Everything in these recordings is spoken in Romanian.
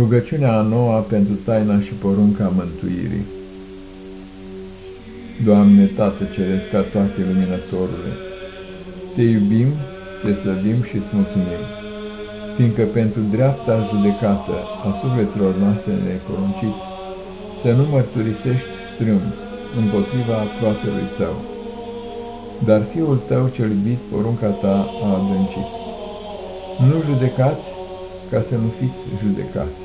Rugăciunea a noua pentru taina și porunca mântuirii. Doamne, Tată Ceresc, ca toate luminătorule, Te iubim, Te slăvim și îți mulțumim, fiindcă pentru dreapta judecată a sufletelor noastre ne-ai poruncit să nu mărturisești strâm împotriva aproapelui Tău. Dar Fiul Tău cel iubit porunca Ta a adâncit. Nu judecați ca să nu fiți judecați.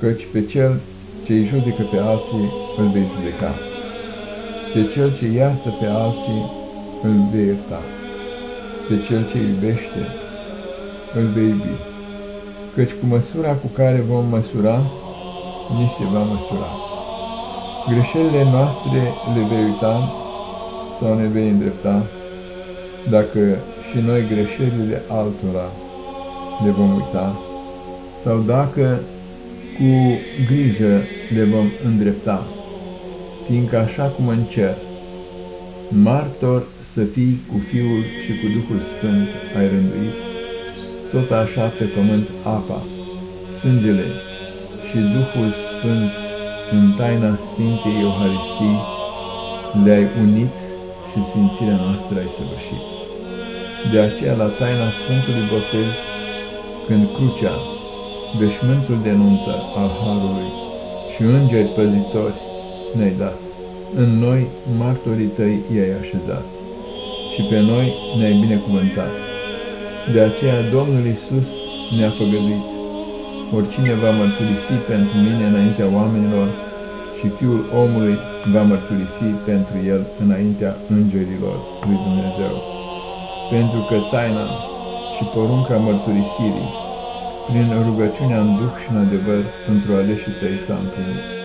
Căci pe cel ce îi judecă pe alții îl vei judeca. Pe cel ce iartă pe alții îl vei ierta. Pe cel ce iubește îl vei iubi. Căci cu măsura cu care vom măsura, ni se va măsura. Greșelile noastre le vei uita sau ne vei îndrepta, dacă și noi greșelile altora le vom uita, sau dacă cu grijă le vom îndrepta, fiindcă așa cum în cer, martor să fii cu Fiul și cu Duhul Sfânt ai rânduit, tot așa pe pământ apa, sângele și Duhul Sfânt în taina Sfintei Euharistii le-ai unit și sfințirea noastră ai săvârșit. De aceea, la taina Sfântului Botez, când crucea, veșmântul de nuntă al Harului și îngeri păzitori ne-ai dat, în noi martorii tăi i-ai așezat și pe noi ne-ai binecuvântat. De aceea Domnul Isus ne-a făgăduit, oricine va mărturisi pentru mine înaintea oamenilor și Fiul omului va mărturisi pentru el înaintea îngerilor lui Dumnezeu. Pentru că taina și porunca mărturisirii, prin rugăciunea în duh și în adevăr, pentru aleșii tăi s-a împlinit.